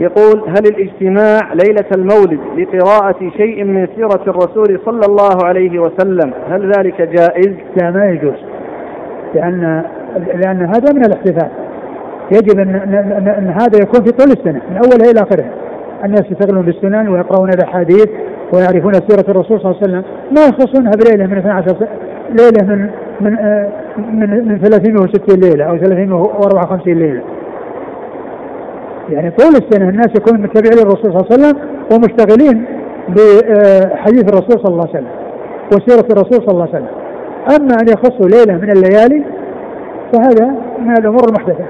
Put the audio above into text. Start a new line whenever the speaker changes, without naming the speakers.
يقول هل الاجتماع ليلة المولد لقراءة شيء من سيرة الرسول صلى الله عليه وسلم هل ذلك جائز؟
لا ما يجوز لأن لأن هذا من الاحتفال. يجب أن, أن, أن هذا يكون في طول السنة من أولها إلى آخرها الناس يشتغلون بالسنن ويقرؤون الأحاديث ويعرفون سيرة الرسول صلى الله عليه وسلم. ما يخصونها بليلة من 12 ليلة من من آه، من, من 360 ليلة أو 354 ليلة. يعني طول السنة الناس يكونون متبعين للرسول صلى الله عليه وسلم ومشتغلين بحديث الرسول صلى الله عليه وسلم وسيرة الرسول صلى الله عليه وسلم. أما أن يخصوا ليلة من الليالي فهذا من الأمور المحدثة.